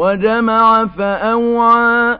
وَجَمَعَ فَأَوْعَىٰ